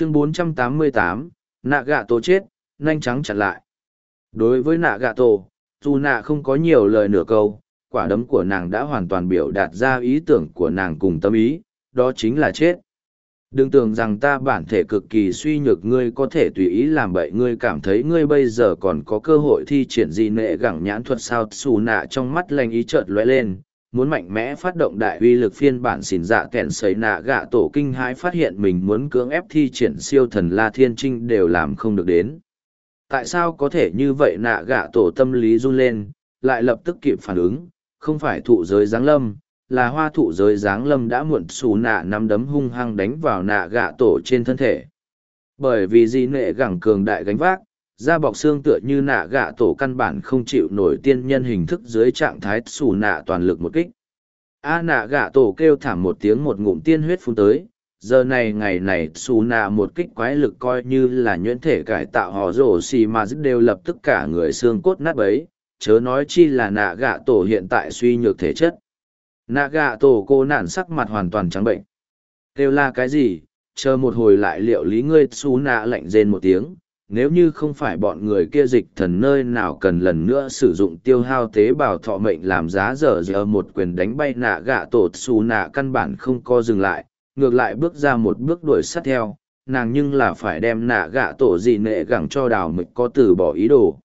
chương 488, nạ gạ tổ chết, nhanh trắng chặn lại. Đối với nạ gạ tổ, dù nạ không có nhiều lời nửa câu, quả đấm của nàng đã hoàn toàn biểu đạt ra ý tưởng của nàng cùng tâm ý, đó chính là chết. Đừng tưởng rằng ta bản thể cực kỳ suy nhược ngươi có thể tùy ý làm bậy ngươi cảm thấy ngươi bây giờ còn có cơ hội thi triển gì nệ gẳng nhãn thuật sao xù nạ trong mắt lành ý chợt lóe lên, muốn mạnh mẽ phát động đại uy lực phiên bản xỉn dạ kẹn sấy nạ gạ tổ kinh hãi phát hiện mình muốn cưỡng ép thi triển siêu thần la thiên trinh đều làm không được đến. Tại sao có thể như vậy nạ gạ tổ tâm lý run lên, lại lập tức kịp phản ứng, không phải thụ giới giáng lâm, là hoa thụ giới giáng lâm đã muộn xù nạ nắm đấm hung hăng đánh vào nạ gạ tổ trên thân thể. Bởi vì di nệ gẳng cường đại gánh vác, da bọc xương tựa như nạ gạ tổ căn bản không chịu nổi tiên nhân hình thức dưới trạng thái xù nạ toàn lực một kích. A nạ gạ tổ kêu thảm một tiếng một ngụm tiên huyết phun tới, giờ này ngày này xù nạ một kích quái lực coi như là nhuyễn thể cải tạo họ rổ xì mà dứt đều lập tức cả người xương cốt nát bấy, chớ nói chi là nạ gạ tổ hiện tại suy nhược thể chất. Nạ gạ tổ cô nản sắc mặt hoàn toàn trắng bệnh. Kêu là cái gì, chờ một hồi lại liệu lý ngươi xù nạ lạnh rên một tiếng, nếu như không phải bọn người kia dịch thần nơi nào cần lần nữa sử dụng tiêu hao tế bào thọ mệnh làm giá dở dở một quyền đánh bay nạ gạ tổ xù nạ căn bản không co dừng lại, ngược lại bước ra một bước đuổi sát theo, nàng nhưng là phải đem nạ gạ tổ gì nệ gẳng cho đào mịch có từ bỏ ý đồ.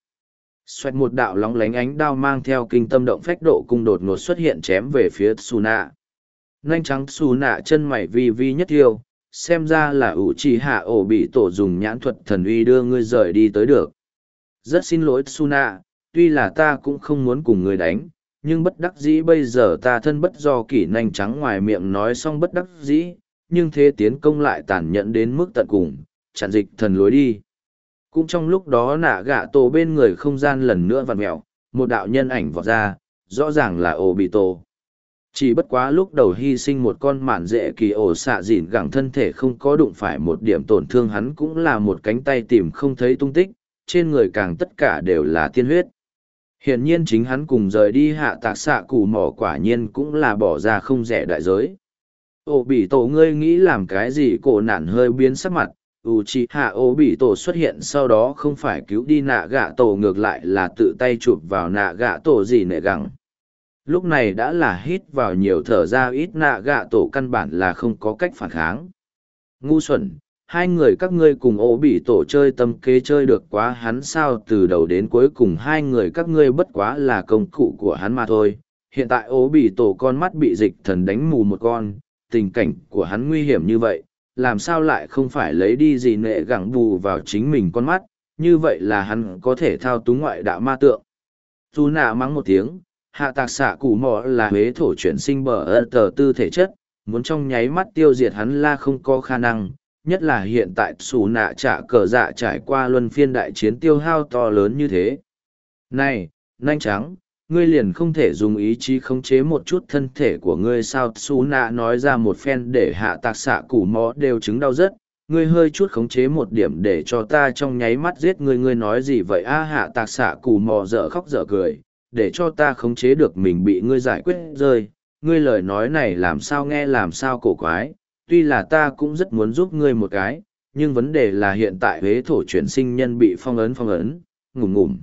Xoẹt một đạo lóng lánh ánh đao mang theo kinh tâm động phách độ cung đột ngột xuất hiện chém về phía xù nạ. Nhanh trắng xù nạ chân mày vi vi nhất thiêu xem ra là ủ trì hạ ổ bị tổ dùng nhãn thuật thần uy đưa ngươi rời đi tới được. Rất xin lỗi, suna, tuy là ta cũng không muốn cùng ngươi đánh, nhưng bất đắc dĩ bây giờ ta thân bất do kỷ nanh trắng ngoài miệng nói xong bất đắc dĩ, nhưng thế tiến công lại tàn nhẫn đến mức tận cùng, chặn dịch thần lối đi. Cũng trong lúc đó nạ gạ tổ bên người không gian lần nữa vặn mẹo, một đạo nhân ảnh vọt ra, rõ ràng là ổ bị tổ chỉ bất quá lúc đầu hy sinh một con mạn dễ kỳ ổ xạ dịn gẳng thân thể không có đụng phải một điểm tổn thương hắn cũng là một cánh tay tìm không thấy tung tích, trên người càng tất cả đều là tiên huyết. Hiển nhiên chính hắn cùng rời đi hạ tạc xạ cù mỏ quả nhiên cũng là bỏ ra không rẻ đại giới. Ổ bị tổ ngươi nghĩ làm cái gì cổ nạn hơi biến sắc mặt u chi hạ ổ bị tổ xuất hiện sau đó không phải cứu đi nạ gạ tổ ngược lại là tự tay chụp vào nạ gạ tổ gì nệ gẳng lúc này đã là hít vào nhiều thở ra ít nạ gạ tổ căn bản là không có cách phản kháng. Ngu xuẩn, hai người các ngươi cùng ố bị tổ chơi tâm kế chơi được quá hắn sao từ đầu đến cuối cùng hai người các ngươi bất quá là công cụ của hắn mà thôi. Hiện tại ố bị tổ con mắt bị dịch thần đánh mù một con, tình cảnh của hắn nguy hiểm như vậy, làm sao lại không phải lấy đi gì nệ gẳng bù vào chính mình con mắt, như vậy là hắn có thể thao túng ngoại đạo ma tượng. Dù nạ mắng một tiếng hạ tạc xạ cụ mò là huế thổ chuyển sinh bờ ơ tờ tư thể chất, muốn trong nháy mắt tiêu diệt hắn la không có khả năng, nhất là hiện tại xù nạ trả cờ dạ trải qua luân phiên đại chiến tiêu hao to lớn như thế. Này nanh trắng ngươi liền không thể dùng ý chí khống chế một chút thân thể của ngươi sao? Xù nạ nói ra một phen để hạ tạc xạ cụ mò đều chứng đau rất. Ngươi hơi chút khống chế một điểm để cho ta trong nháy mắt giết ngươi. Ngươi nói gì vậy? A, hạ tạc xạ cù mò dở khóc dở cười để cho ta khống chế được mình bị ngươi giải quyết rơi. Ngươi lời nói này làm sao nghe làm sao cổ quái, tuy là ta cũng rất muốn giúp ngươi một cái, nhưng vấn đề là hiện tại huế thổ chuyển sinh nhân bị phong ấn phong ấn, ngủm ngủm.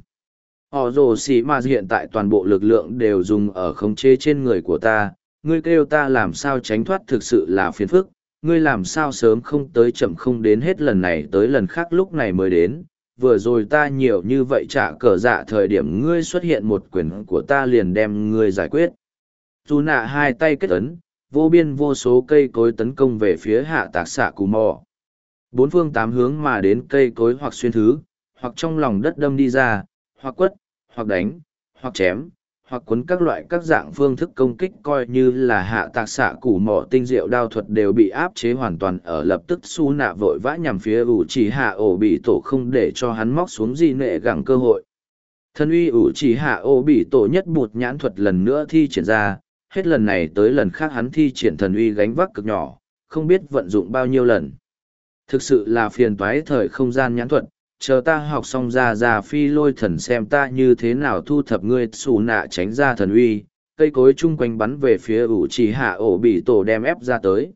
Họ rồ xì mà hiện tại toàn bộ lực lượng đều dùng ở khống chế trên người của ta, ngươi kêu ta làm sao tránh thoát thực sự là phiền phức, ngươi làm sao sớm không tới chậm không đến hết lần này tới lần khác lúc này mới đến, vừa rồi ta nhiều như vậy trả cờ dạ thời điểm ngươi xuất hiện một quyền của ta liền đem ngươi giải quyết. Dù nạ hai tay kết ấn, vô biên vô số cây cối tấn công về phía hạ tạc xạ cù mò. Bốn phương tám hướng mà đến cây cối hoặc xuyên thứ, hoặc trong lòng đất đâm đi ra, hoặc quất, hoặc đánh, hoặc chém, hoặc quấn các loại các dạng phương thức công kích coi như là hạ tạc xạ củ mỏ tinh diệu đao thuật đều bị áp chế hoàn toàn ở lập tức su nạ vội vã nhằm phía ủ chỉ hạ ổ bị tổ không để cho hắn móc xuống di nệ gẳng cơ hội. Thân uy ủ chỉ hạ ổ bị tổ nhất bụt nhãn thuật lần nữa thi triển ra, hết lần này tới lần khác hắn thi triển thần uy gánh vác cực nhỏ, không biết vận dụng bao nhiêu lần. Thực sự là phiền toái thời không gian nhãn thuật chờ ta học xong ra ra phi lôi thần xem ta như thế nào thu thập ngươi xù nạ tránh ra thần uy cây cối chung quanh bắn về phía ủ chỉ hạ ổ bị tổ đem ép ra tới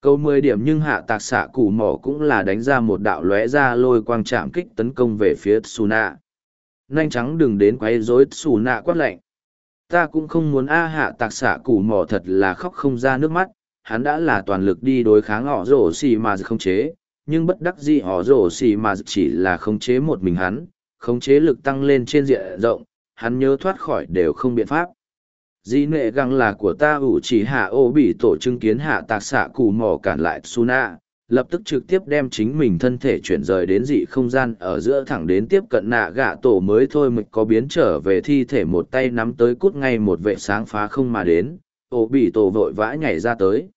Câu mười điểm nhưng hạ tạc xạ củ mỏ cũng là đánh ra một đạo lóe ra lôi quang chạm kích tấn công về phía Tsuna. Nhanh trắng đừng đến quấy rối Tsuna quát lạnh. Ta cũng không muốn A hạ tạc xạ củ mỏ thật là khóc không ra nước mắt, hắn đã là toàn lực đi đối kháng họ rổ xì mà không chế, nhưng bất đắc dĩ họ rổ xì mà chỉ là khống chế một mình hắn, khống chế lực tăng lên trên diện rộng, hắn nhớ thoát khỏi đều không biện pháp. Dĩ nệ găng là của ta ủ chỉ hạ ô bị tổ chứng kiến hạ tạc xạ cù mỏ cản lại suna lập tức trực tiếp đem chính mình thân thể chuyển rời đến dị không gian ở giữa thẳng đến tiếp cận nạ gạ tổ mới thôi mịch có biến trở về thi thể một tay nắm tới cút ngay một vệ sáng phá không mà đến ô bị tổ vội vã nhảy ra tới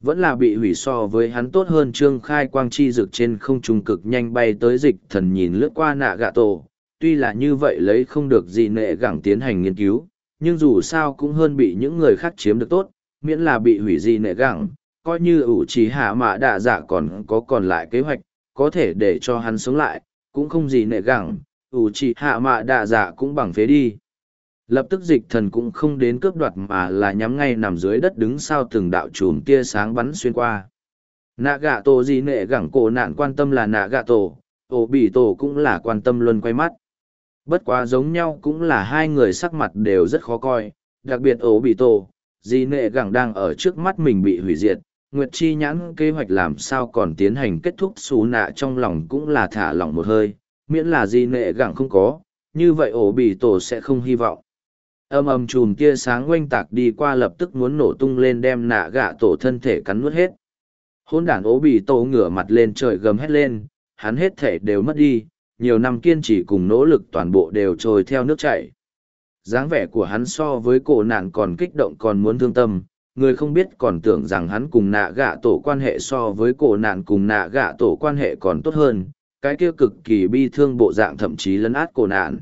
vẫn là bị hủy so với hắn tốt hơn trương khai quang chi rực trên không trung cực nhanh bay tới dịch thần nhìn lướt qua nạ gạ tổ tuy là như vậy lấy không được gì nệ gẳng tiến hành nghiên cứu nhưng dù sao cũng hơn bị những người khác chiếm được tốt, miễn là bị hủy gì nệ gẳng, coi như ủ trí hạ mạ đạ giả còn có còn lại kế hoạch, có thể để cho hắn sống lại, cũng không gì nệ gẳng, ủ trí hạ mạ đạ giả cũng bằng phế đi. Lập tức dịch thần cũng không đến cướp đoạt mà là nhắm ngay nằm dưới đất đứng sau từng đạo chùm tia sáng bắn xuyên qua. Nạ gạ tổ gì nệ gẳng cổ nạn quan tâm là nạ gạ tổ, ổ bị tổ cũng là quan tâm luôn quay mắt. Bất quá giống nhau cũng là hai người sắc mặt đều rất khó coi, đặc biệt ổ bị tổ, di nệ gẳng đang ở trước mắt mình bị hủy diệt. Nguyệt Chi nhãn kế hoạch làm sao còn tiến hành kết thúc xù nạ trong lòng cũng là thả lỏng một hơi, miễn là di nệ gẳng không có, như vậy ổ bị tổ sẽ không hy vọng. Âm âm chùm tia sáng oanh tạc đi qua lập tức muốn nổ tung lên đem nạ gạ tổ thân thể cắn nuốt hết. Hôn đản ố bị tổ ngửa mặt lên trời gầm hét lên, hắn hết thể đều mất đi, nhiều năm kiên trì cùng nỗ lực toàn bộ đều trôi theo nước chảy. dáng vẻ của hắn so với cổ nạn còn kích động còn muốn thương tâm, người không biết còn tưởng rằng hắn cùng nạ gạ tổ quan hệ so với cổ nạn cùng nạ gạ tổ quan hệ còn tốt hơn, cái kia cực kỳ bi thương bộ dạng thậm chí lấn át cổ nạn.